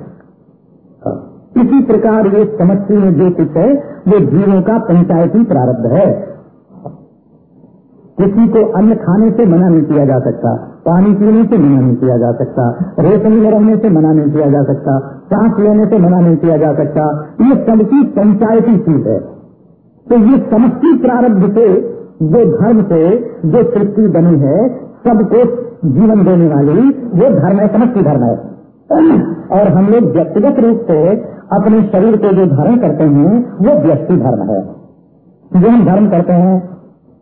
इसी प्रकार ये समस्ती में जो कुछ है, वो जीवों का पंचायती प्रारब्ध है। किसी को अन्न खाने से मना नहीं किया जा सकता, पानी पीने से मना नहीं किया जा सकता में रहने से मना नहीं किया जा सकता, सांस लेने से मना नहीं किया जा सकता, ये सबकी पंचायती चीज़ है। तो ये समस्ती प्रारब्ध से, जो धर्म से, जो सृष्टि बनी है, सबको जीवन देने वाली, वो धर्म है समस्ती धर्म है। और हम लोग व्यक्तिगत रूप से अपने शरीर को जो धारण करते हैं, वो व्यक्ति धर्म है। जो हम धर्म करते हैं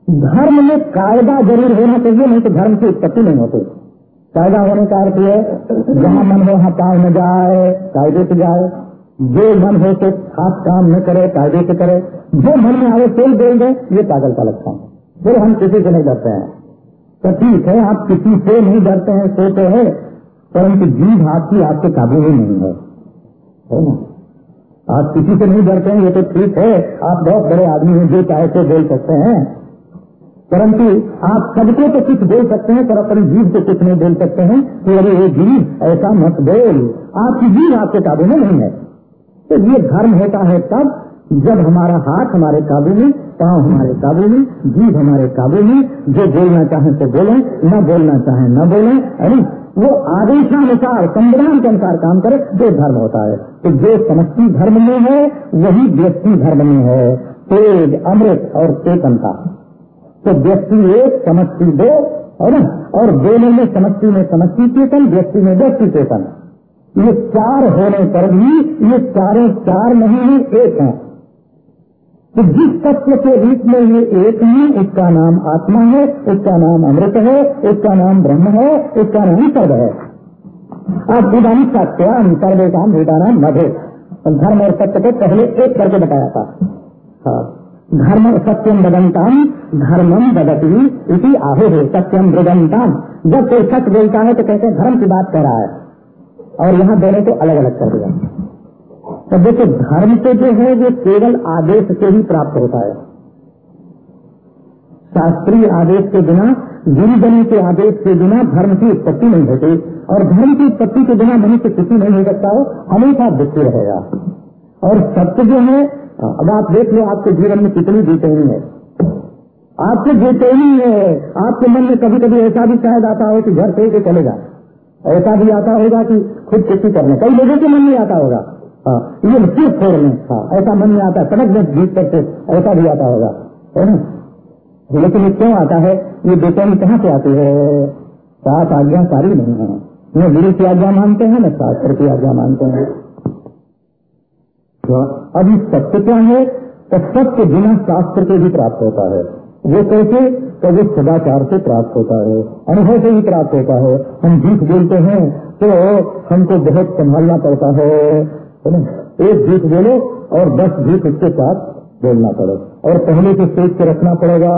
धर्म में कायदा ज़रूर होना चाहिए, नहीं तो धर्म की उत्पत्ति नहीं होती। कायदा होने का अर्थ है जहाँ मन हो, वहाँ पाँव न जाए, कायदे से जाए। जो मन हो तो खास काम न करे, कायदे से करे। जो मन में आवे तो बोल दे, ये पागल का लक्षण। फिर हम किसी से नहीं डरते हैं। तो ठीक है, आप किसी से नहीं डरते हैं सो तो है, परंतु जीव आपकी आपके काबू में नहीं है। है ना? आप किसी से नहीं डरते हैं, ये तो ठीक है। आप बहुत बड़े आदमी हैं, जो चाहे तो बोल सकते हैं। परंतु आप सबको तो कुछ बोल सकते हैं, पर अपनी जीव को कुछ नहीं बोल सकते हैं। कि अरे ये जीव ऐसा मत बोल। आपकी जीव आपके काबू में नहीं है। तो ये धर्म होता है तब, जब हमारा हाथ हमारे काबू में, पाँव हमारे काबू में जीव हमारे काबू में, जो बोलना चाहे तो बोले, न बोलना चाहे न बोले। अरे, वो आदेशानुसार, संविधान के अनुसार काम करे, जो धर्म होता है। तो जो समष्टि धर्म में है, वही व्यक्ति धर्म में है। तेज, अमृत और चेतनता तो व्यक्ति एक समष्टि दो, है ना? और दोनों में समष्टि में समष्टि चेतन, व्यक्ति में व्यक्ति चेतन। ये चार होने पर भी, ये चारों चार नहीं है, एक है। तो जिस तत्व के रूप में ये एक है, उसका नाम आत्मा है, उसका नाम अमृत है, उसका नाम ब्रह्म है, उसका नाम सर्व है। अब विधानी सत्यान सर्वेकाम वेदानाम मधे धर्म और सत्य को पहले एक करके बताया था। हाँ। धर्म सत्यम बदंताम धर्मम बदती इसी आहो है सत्यम बदंताम जब कोई सत्य बोलता है तो कहते हैं, धर्म की बात कर रहा है। और यहाँ दोनों को अलग अलग कर दिया। तो देखो, धर्म तो जो है, वो केवल आदेश से ही प्राप्त होता है। शास्त्रीय आदेश के बिना, गुरुजनों के आदेश के बिना धर्म की उत्पत्ति नहीं होती। और धर्म की उत्पत्ति के बिना मनुष्य किसी नहीं हो सकता हो हमेशा दुखी रहेगा। और सत्य जो है, अब आप देख लो, आपके जीवन में कितनी बेचैनी है। आपके बेचैनी है आपके मन में कभी कभी ऐसा भी शायद आता हो कि घर से के चलेगा ऐसा भी आता होगा कि खुद खेती करने कई लोगों के मन में आता होगा। हाँ ये सिर्फ़ छोड़ने हाँ ऐसा मन में आता है। सड़क में जीत करके ऐसा भी आता होगा। है ना? लेकिन ये क्यों आता है? ये बेचैनी कहाँ से आती है? सात आज्ञाकारी नहीं है। न गुरु की आज्ञा मानते हैं, न शास्त्र की आज्ञा मानते हैं। तो अभी सत्य क्या है? तो सत्य बिना शास्त्र के भी प्राप्त होता है। वो कैसे तो वो सदाचार से प्राप्त होता है, अनुभव से ही प्राप्त होता है। हम झूठ बोलते हैं तो हमको बहुत संभालना पड़ता है एक झूठ बोलो और दस झूठ उसके साथ बोलना पड़े। और पहले से सोच के रखना पड़ेगा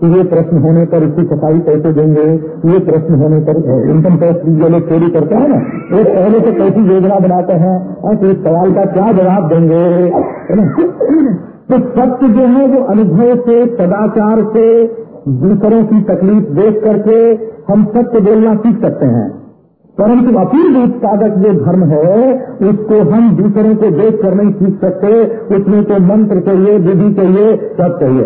कि ये प्रश्न होने पर इसकी सफ़ाई कैसे देंगे, ये प्रश्न होने पर इनकम टैक्स जो लोग चोरी करते हैं ना? वो पहले से कैसी योजना बनाते हैं तो इस सवाल का क्या जवाब देंगे तो सत्य जो है वो अनुभव से, सदाचार से, दूसरों की तकलीफ़ देख करके हम सत्य बोलना सीख सकते हैं। परंतु अपील उत्पादक जो धर्म है, उसको हम दूसरों को देख कर नहीं सीख सकते। उसमें तो मंत्र चाहिए, विधि चाहिए, सब चाहिए।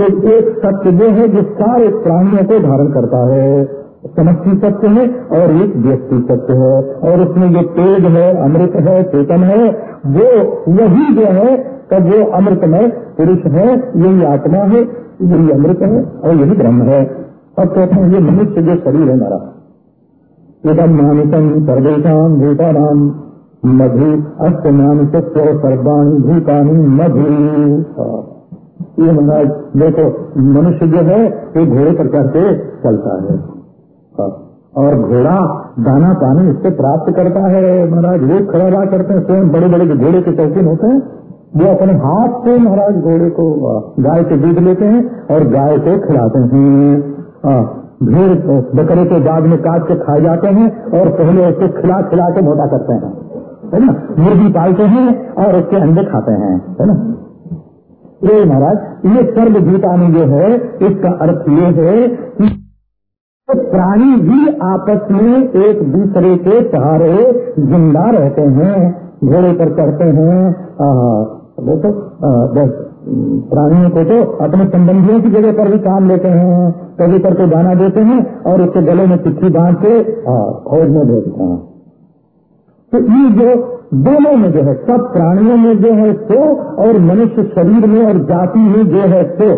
तो एक सत्य जो है जो सारे प्राणियों को धारण करता है। समष्टि सत्य है और एक व्यक्ति सत्य है। और उसमें जो तेज है, अमृत है, चेतन है। वो वही जो है तब वो अमृतमय पुरुष है, यही आत्मा है, यही अमृत है और यही ब्रह्म है। और कहते हैं, ये मनुष्य जो शरीर है हमारा इदम मानितम सर्वेशम भूतानाम मधु अस्त मानित सर्वाणी भूतानी मधु। ये महाराज देखो, मनुष्य जो है, ये घोड़े पर चढ़ते चलता है। और घोड़ा दाना पानी इससे प्राप्त करता है। महाराज, वो खड़ा करते हैं, स्वयं बड़े बड़े घोड़े के शौकीन होते हैं वो अपने हाथ से महाराज घोड़े को गाय के दूध लेते हैं और गाय को खिलाते हैं। भीड़ बकरे के बाद में काट के खाए जाते हैं और पहले उसको खिला खिला के मोटा करते हैं। है ना? मुर्गी पालते हैं और उसके अंडे खाते हैं। है ना? ये महाराज, ये सर्वभूतानी जो है, इसका अर्थ ये है कि तो प्राणी भी आपस में एक दूसरे के सहारे ज़िंदा रहते हैं, घोड़े पर चढ़ते हैं देखो बस प्राणियों को तो अपने संबंधियों की जगह पर भी काम लेते हैं, कभी करके दाना देते हैं और उसके गले में चिट्ठी बाँध के फौज में भेजते हैं। तो ये जो दोनों में जो है, सब प्राणियों में जो है सो और मनुष्य शरीर में और जाति में जो है सो,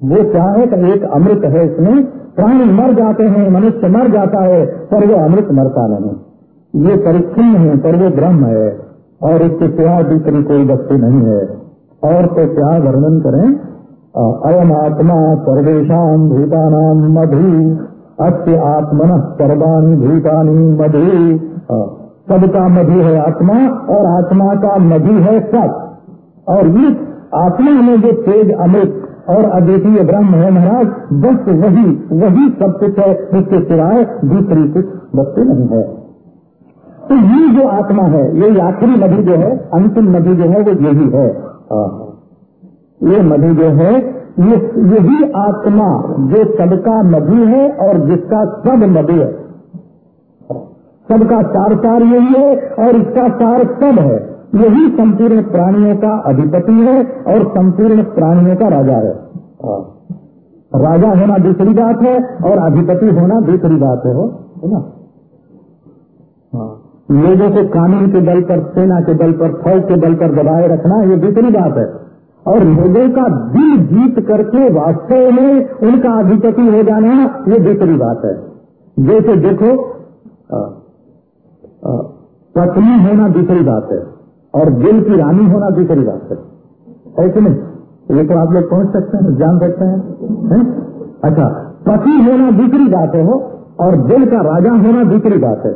वो क्या है कि एक अमृत है इसमें, प्राणी मर जाते हैं, मनुष्य मर जाता है, पर वो अमृत मरता नहीं। ये परिच्छिन्न है, पर वो ब्रह्म है। और इसके सिवा दूसरी कोई वस्तु नहीं है। और तो क्या वर्णन करें? अयम आत्मा सर्वेशम भूतानाम मधु, अस्य आत्मन सर्वाणी भूतानी मधु। सबका मधु है आत्मा और आत्मा का मधु है सब। और ये आत्मा में जो तेज अमृत और अद्वितीय ब्रह्म है महाराज, बस वही वही सब कुछ है उसके सिवाय दूसरी कुछ वस्तु नहीं है। तो ये जो आत्मा है, ये आखिरी मधु जो है, अंतिम मधु जो है, वो यही है ये मधु जो है, ये, यही आत्मा जो सबका मधु है और जिसका सब मधु है सबका सार सार यही है और इसका सार सब है
यही संपूर्ण प्राणियों का अधिपति है और संपूर्ण प्राणियों का राजा है। राजा होना दूसरी बात है और अधिपति होना दूसरी बात है ना। लोगों को कानून के बल पर, सेना के बल पर, फौज के बल पर दबाए रखना ये दूसरी बात है। और लोगों का दिल जीत करके वास्तव में उनका अधिपति हो जाना ये दूसरी बात है। जैसे देखो पत्नी होना दूसरी बात है और दिल की रानी होना दूसरी बात है। ऐसे नहीं? ये तो आप लोग पहुँच सकते हैं, जान सकते हैं, है? अच्छा पति होना दूसरी बात है हो और दिल का राजा होना दूसरी बात है।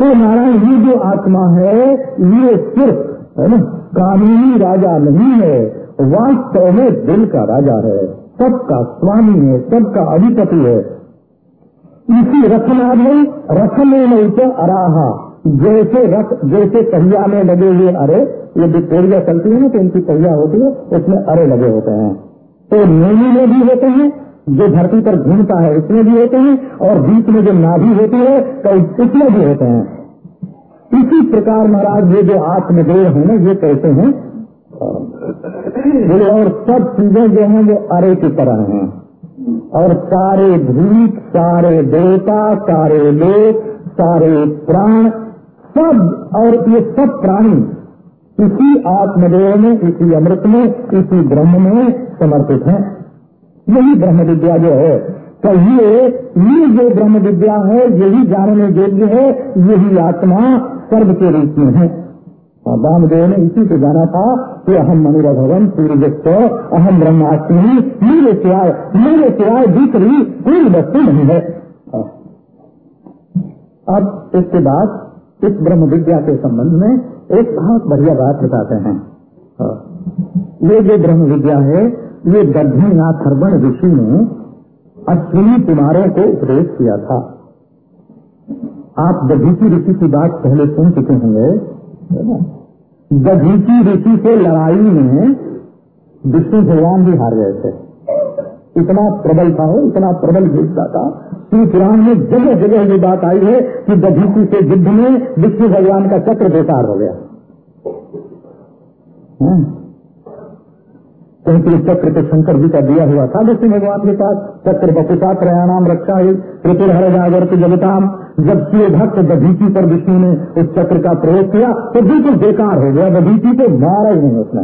तो नारायण ये जो आत्मा है, ये सिर्फ़, है ना कानूनी राजा नहीं है, वास्तव में दिल का राजा है, सबका स्वामी है, सबका अधिपति है। इसी रचना में रखने में अराहा, जैसे रख जैसे पहिया में लगे हुए अरे, ये विक्टोरिया चलती है ना तो इनकी पहिया होती है, उसमें अरे लगे होते हैं। तो नेमी में भी होते हैं जो धरती पर घूमता है इसमें भी होते हैं और बीच में जो नाभि होती है तो इसमें भी होते हैं। इसी प्रकार महाराज, ये जो आत्मदेव है ना ये कहते हैं और सब चीज़ें जो हैं, वो अरे की तरह हैं। और सारे भूत, सारे देवता, सारे लोग, सारे प्राण, सब और ये सब प्राणी इसी आत्मदेव में, इसी अमृत में, इसी ब्रह्म में समर्पित हैं। यही ब्रह्म विद्या जो है। तो ये ये जो ब्रह्म विद्या है, यही जानने योग्य है, यही आत्मा सर्व के रूप में है। वामदेव ने इसी को जाना था कि अहम मनुरा भवन सूर्य अहम ब्रह्माष्टमी मेरे सिवाय मेरे सिवाय दूसरी कोई वस्तु नहीं है। अब इसके बाद इस ब्रह्म विद्या के संबंध में एक बहुत बढ़िया बात बताते हैं। ये जो ब्रह्म विद्या है ये हरबण ऋषि ने अश्विनी कुमारों को उपदेश किया था। आप दधीची ऋषि की बात पहले सुन चुके होंगे। दधीची ऋषि से लड़ाई में विष्णु भगवान भी हार गए थे। इतना प्रबल था, इतना प्रबल योद्धा था। श्री पुराण में जगह जगह ये बात आई है कि दधीची से युद्ध में विष्णु भगवान का चक्र बेकार हो गया। हाँ। क्योंकि चक्र तो शंकर जी का दिया हुआ था। विष्णु भगवान के पास चक्र बकुता प्रयाणाम रक्षा त्रिपुर हर जागर के जगताम, जब शिव भक्त दधीची पर विष्णु ने उस चक्र का प्रयोग किया तो बिल्कुल बेकार हो गया। दधीची को मारा ही नहीं उसने।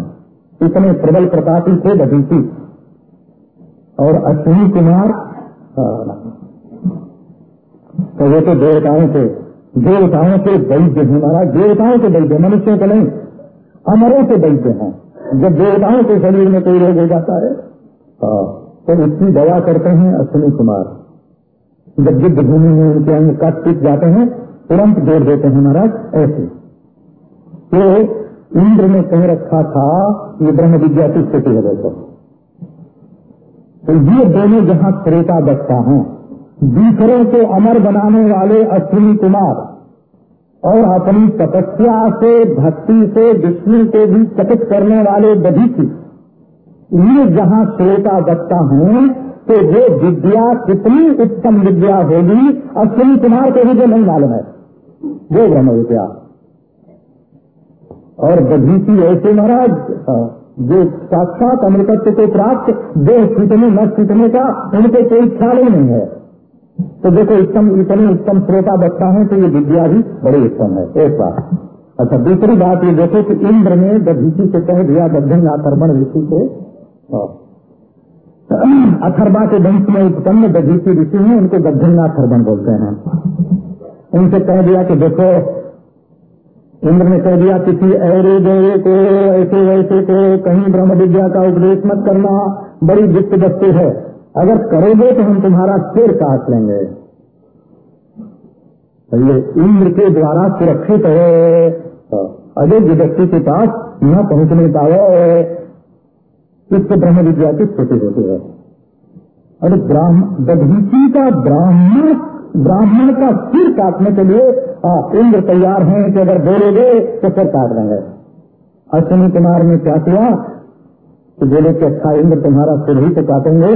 इतने प्रबल प्रतापी थे दधीची और अश्विनी कुमार तो वो तो देवताओं के देवताओं के वैद्य हैं महाराज। देवताओं के वैद्य, मनुष्यों के नहीं, अमरों के वैद्य हैं। जब देवताओं के शरीर में कोई रोग हो जाता है तो इसकी दया करते हैं अश्विनी कुमार। जब युद्ध भूमि में उनके अंग कट टूट जाते हैं, तुरंत जोड़ देते हैं महाराज, ऐसे। तो इंद्र ने कह रखा था ये ब्रह्म विद्या की स्थिति है देखो तो ये दोनों जहाँ त्रेता बचता है, दूसरों को अमर बनाने वाले अश्विनी कुमार और अपनी तपस्या से, भक्ति से, विष्णु को भी चकित करने वाले दधीची ये जहाँ श्रोता बचता हूँ तो वो विद्या कितनी उत्तम विद्या होगी अश्विनी कुमार को भी जो नहीं मालूम है। वो ब्रह्म विद्या। और बधीसी ऐसे महाराज जो साक्षात अमृतत्व को प्राप्त, देह छूटने न छूटने का, उनको कोई ख्याल ही नहीं है। तो देखो उत्तम इतने उत्तम श्रोता बचता है तो ये विद्या भी बड़ी उत्तम है, एक बात। अच्छा दूसरी बात ये देखो कि इंद्र ने दधीसी से कह दिया बद्धन आकर्मण ऋषि को अथर्वा के वंश में उत्पन्न दधीची ऋषि है, उनको गद्धन्ना थर्बन बोलते हैं। उनसे कह दिया कि देखो, इंद्र ने कह दिया, किसी ऐरे गए को, ऐसे वैसे को कहीं ब्रह्म विद्या का उपदेश मत करना, बड़ी गुप्त वस्तु है। अगर करोगे तो हम तुम्हारा सिर काट लेंगे। तो ये इंद्र के द्वारा सुरक्षित है। तो अजय व्यक्ति के पास न पहुँचने पाओ इससे ब्रह्म विद्या की स्थिति होती है। अरे दधीची का ब्राह्मण ब्राह्मण का सिर काटने के लिए इंद्र तैयार हैं कि अगर बोलोगे तो सिर काट देंगे अश्विनी कुमार ने क्या किया तो बोले कि अच्छा इंद्र तुम्हारा सिर ही तो काटेंगे।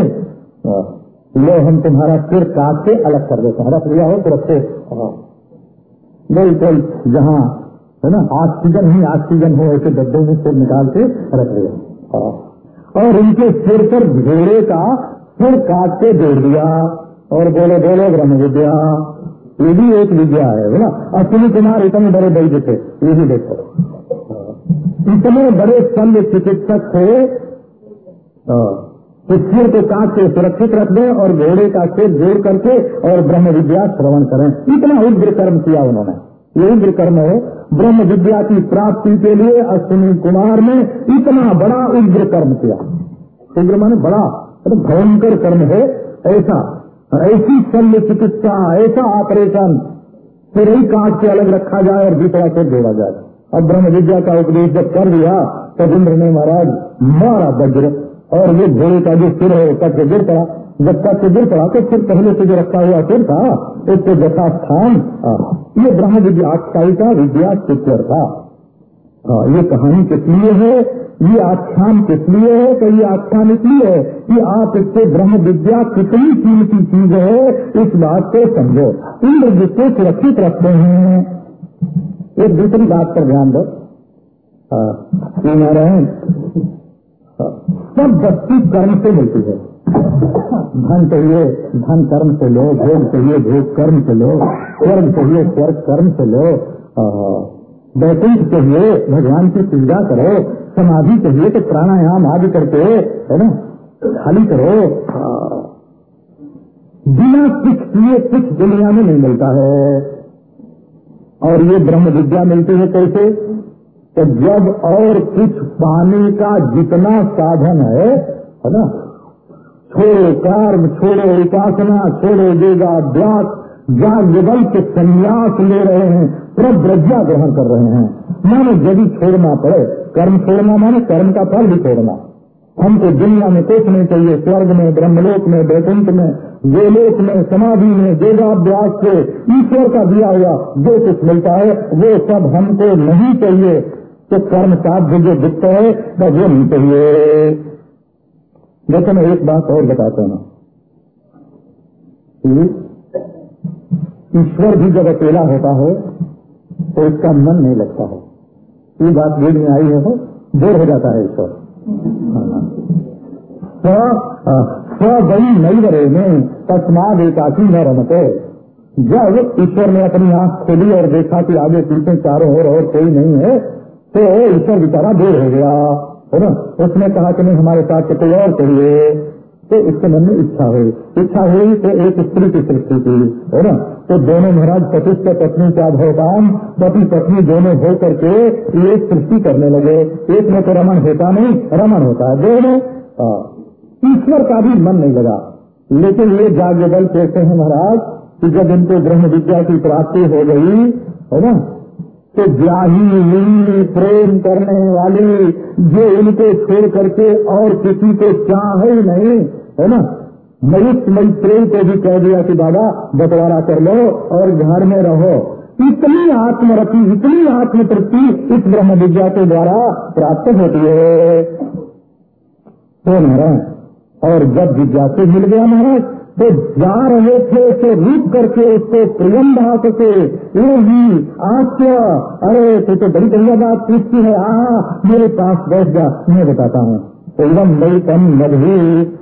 लो हम तुम्हारा सिर काट के अलग कर देते हैं। रख लिया हो तो रखते बिल्कुल जहाँ, है ना, ऑक्सीजन ही ऑक्सीजन हो, ऐसे डब्बे में सिर निकाल के रख रहे हाँ। और उनके सिर पर घोड़े का सिर काट के जोड़ दिया। और बोले बोले ब्रह्म विद्या ये भी एक विद्या है बोला अश्विनी कुमार इतने बड़े वैद्य थे, ये भी देखो। इतने बड़े शल्य चिकित्सक थे। तो सिर को काट के सुरक्षित रख दें और घोड़े का सिर जोड़ करके और ब्रह्म विद्या श्रवण करें। इतना उग्र कर्म किया उन्होंने। ये उग्र कर्म है ब्रह्म विद्या की प्राप्ति के लिए अश्विनी कुमार ने इतना बड़ा उग्र कर्म किया। उग्र माने बड़ा भयंकर कर्म है, ऐसा, ऐसी शल्य चिकित्सा ऐसा ऑपरेशन, फिर ही काट के अलग रखा जाए और दूसरा से जोड़ा जाए। अब ब्रह्म विद्या का उपदेश जब कर दिया, तब इंद्र ने महाराज, मारा वज्र। और ये घोड़े का जो सिर है कट के गिर पड़ा, जब कट के गिर पड़ा तो फिर पहले से जो रखा हुआ सिर था उसके यथास्थान ये ब्रह्म विद्या का विद्या चित्र था ये कहानी किस लिए है? ये आख्यान किस लिए है? तो ये आख्यान इसलिए है कि आप इससे ब्रह्म विद्या कितनी कीमती चीज़ है, इस बात को समझो। इंद्र जिसको सुरक्षित रखते हैं। एक दूसरी बात पर ध्यान दो। नारायण सब वस्तु कर्म से मिलती है। धन चाहिए, धन कर्म से लो, भोग चाहिए, भोग कर्म से लो, स्वर्ग चाहिए, स्वर्ग कर्म से लो। वैकुंठ चाहिए, भगवान की पूजा करो, समाधि चाहिए तो प्राणायाम आदि करके, है ना? खाली करो। बिना कुछ किए कुछ दुनिया में नहीं मिलता है। और ये ब्रह्म विद्या मिलती है कैसे? तो जब और कुछ पाने का जितना साधन है है ना? छोड़ो कर्म, छोड़ो उपासना, छोड़ो देगा अभ्यास जागबल के संन्यास ले रहे हैं प्रज्ञा ग्रहण कर रहे हैं। मानो यदि छोड़ना पड़े, कर्म छोड़ना माने कर्म का फल भी छोड़ना। हमको दुनिया में कुछ नहीं चाहिए, स्वर्ग में, ब्रह्मलोक में, वैकुंठ में, गोलोक में, समाधि में योगाभ्यास से ईश्वर का दिया हुआ जो कुछ मिलता है, वो सब हमको नहीं चाहिए। तो कर्म साध्य जो दुख है वो नहीं चाहिए मैं एक बात और बताता हूँ। ईश्वर भी जब अकेला होता है तो इसका मन नहीं लगता है। ये बात बोल में आई है तो देर हो जाता है ईश्वर। स्व बड़ी नई बरे में तस्माद एकाकी न रमते। जब ईश्वर ने अपनी आँख खोली और देखा कि आगे पीछे चारों ओर और कोई नहीं है तो ईश्वर बेचारा दूर हो गया, है ना? उसने कहा कि नहीं, हमारे साथ तो कोई और चाहिए। तो उसके मन में इच्छा हुई। इच्छा हुई तो एक स्त्री की सृष्टि की, है ना? तो दोनों महाराज पति से पत्नी का भगवान पति पत्नी दोनों हो करके ये सृष्टि करने लगे। एक में तो रमन होता नहीं, रमन होता है। दोनों ईश्वर का भी मन नहीं लगा। लेकिन ये जाग्ञ बल कहते हैं महाराज कि जब इनको ब्रह्म विद्या की प्राप्ति हो गई, है ना? तो जाही प्रेम करने वाली जो इनको छोड़ करके और किसी को चाहे नहीं, है ना? मयुक्त मैत्रेय को भी कह दिया कि दादा बंटवारा कर लो और घर में रहो। इतनी आत्मरति, इतनी आत्मतृप्ति इस ब्रह्म विद्या के द्वारा प्राप्त होती है। तो महाराज और जब विद्या से मिल गया महाराज तो जा रहे थे तो रूप करके उसको प्रियम भाव से ही आख्य अरे तो, तो बड़ी बढ़िया बात पूछती है। आ मेरे पास बैठ जा मैं बताता हूँ। एवं नई कम मधु।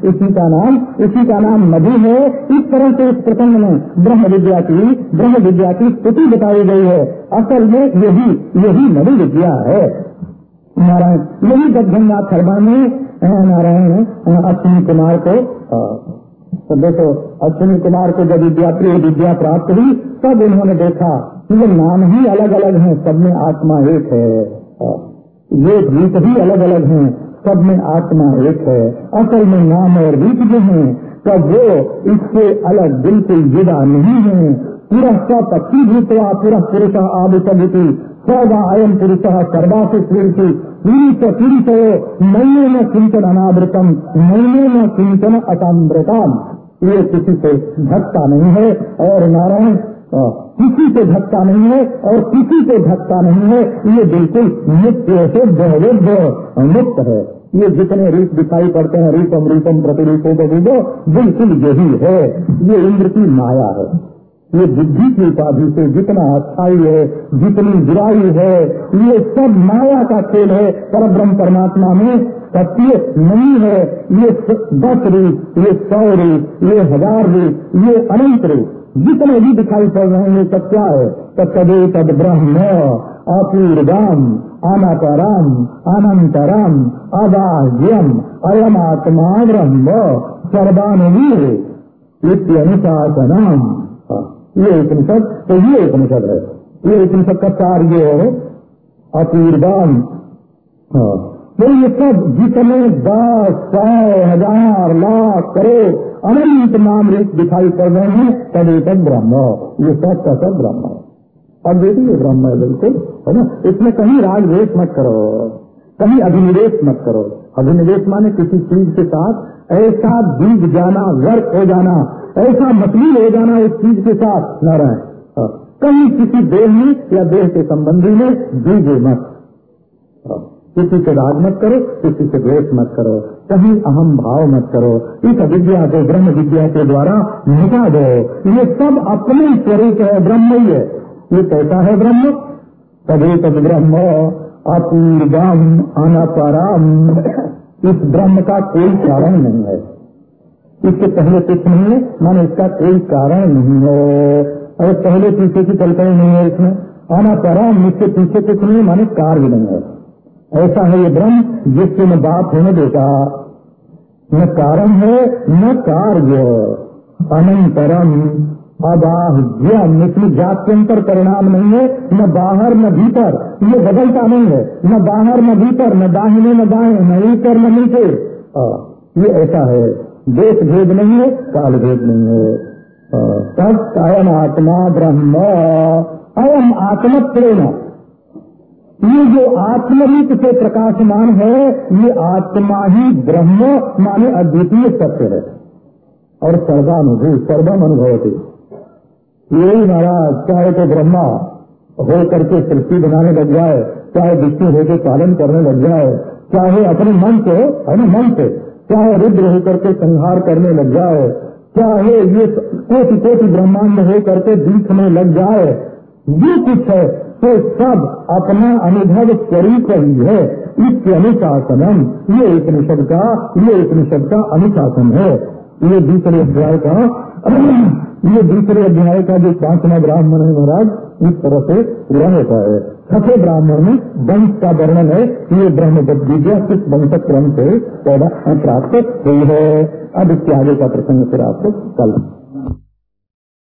इसी का नाम इसी का नाम मधु है। इस तरह से इस प्रसंग में ब्रह्म विद्या की ब्रह्म विद्या की स्थिति बताई गई है। असल में यही यही मधु विद्या है। नारायण यही गंगा थर्मा में नारायण अश्विनी कुमार को तो देखो, अश्विनी कुमार को जब विद्या प्रिय विद्या प्राप्त हुई, तब उन्होंने देखा कि ये नाम ही अलग अलग हैं, सब में आत्मा एक है। ये रूप भी अलग अलग हैं, सब में आत्मा एक है। असल में नाम और रूप जो है, तब वो इससे अलग बिल्कुल जुदा नहीं है। पूरा सब पक्षी भूतवा पूरा पुरुष आदिशि सौदा अयम पुरुष सर्वास श्री पीड़ित पीड़ित नैने न किंचन अनावृतम नैने न किंचन असामृतम ये किसी से धक्का नहीं है, और नारायण किसी से धक्का नहीं है, और किसी से धक्का नहीं है, ये बिल्कुल नित्य से बहुविध मुक्त है। ये जितने रूप दिखाई पड़ते हैं, रूपम रूपम प्रतिरूपों को बिल्कुल यही है। ये इंद्र की माया है। ये बुद्धि की उपाधि से जितना अच्छाई है, जितनी बुराई है, ये सब माया का खेल है पर ब्रह्म परमात्मा में सत्य नहीं है। ये दस रूप, ये सौ रूप, ये हज़ार रूप, ये अनंत रूप, जितने भी दिखाई पड़ रहे हैं, ये सब क्या है? तदे तद ब्रह्म अपूर्वाम अनापराम, अनंतरम, अबाह्यम अयम आत्मा ब्रह्म सर्वानुवीर, इत्यनुशासनम। ये उपनिषद तो ये उपनिषद है। ये उपनिषद का कार्य है, अपूर्वान। हाँ। तो ये सब जितने दस सौ, हज़ार, लाख, करोड़ अनंत नाम रूप दिखाई पड़ रहे हैं, तब एक ब्रह्म ये सब का सब ब्रह्म है। अब देखिए ब्रह्म है बिल्कुल, है ना? इसमें कहीं राग वेश मत करो। कहीं अभिनिवेश मत करो। अभिनिवेश माने किसी चीज़ के साथ, ऐसा बीज जाना गर्क हो जाना। ऐसा मछली हो जाना उस चीज़ के साथ न रहे हाँ। कहीं किसी देह में या देह के संबंधी में बीजे मत। किसी से राग मत करो, किसी से द्वेष मत करो, कहीं अहम भाव मत करो। इस अविद्या को, ब्रह्म विद्या के द्वारा मिटा दो। ये सब अपने स्वरूप है, ब्रह्म ही है। ये कैसा है ब्रह्म? तभी तद ब्रह्म, अपूर्वम अनपरम। इस ब्रह्म का कोई कारण नहीं है। इसके पहले कुछ नहीं है माने इसका कोई कारण नहीं है। अगर पहले पीछे की कल्पना नहीं है इसमें, आना परम इसके पीछे कुछ नहीं, माने कार्य नहीं है। ऐसा है ये ब्रह्म, जिससे न बाप होने देता। न कारण है, न कार्य। अनंतरम अबाह्यम इसमें जात्यंतर परिणाम नहीं है, न बाहर, न भीतर। ये बदलता नहीं है। न बाहर, न भीतर, न दाहिने, न दाएँ, न ऊपर, न नीचे। ये ऐसा है। देश भेद नहीं है काल भेद नहीं है। तब अयम आत्मा ब्रह्म। अयम आत्म प्रेम। ये जो आत्मरूप से प्रकाशमान है, ये आत्मा ही ब्रह्म माने अद्वितीय सत्य है। और सर्वानुभू सर्वम अनुभव थे यही महाराज, चाहे तो ब्रह्मा हो करके सृष्टि बनाने लग जाए, चाहे विष्णु होकर पालन करने लग जाए, चाहे अपने मन से है ना मन से चाहे रुद्र होकर के संहार करने लग जाए चाहे ये कोटि कोटि ब्रह्मांड हो करके दीखने में लग जाए? ये कुछ है तो सब अपना अनुभव स्वरूप ही है। इसके अनुशासन ये एक निषद का, ये एक निषद का अनुशासन है। ये दूसरे अध्याय का ये दूसरे अध्याय का जो पांचवा ब्राह्मण है महाराज, इस तरह से पूरा होता है। छठे ब्राह्मण में वंश का वर्णन है कि ये ब्रह्म विद्या किस वंश क्रम से प्राप्त हुई है। अब इसके आगे का प्रसंग फिर आपको कल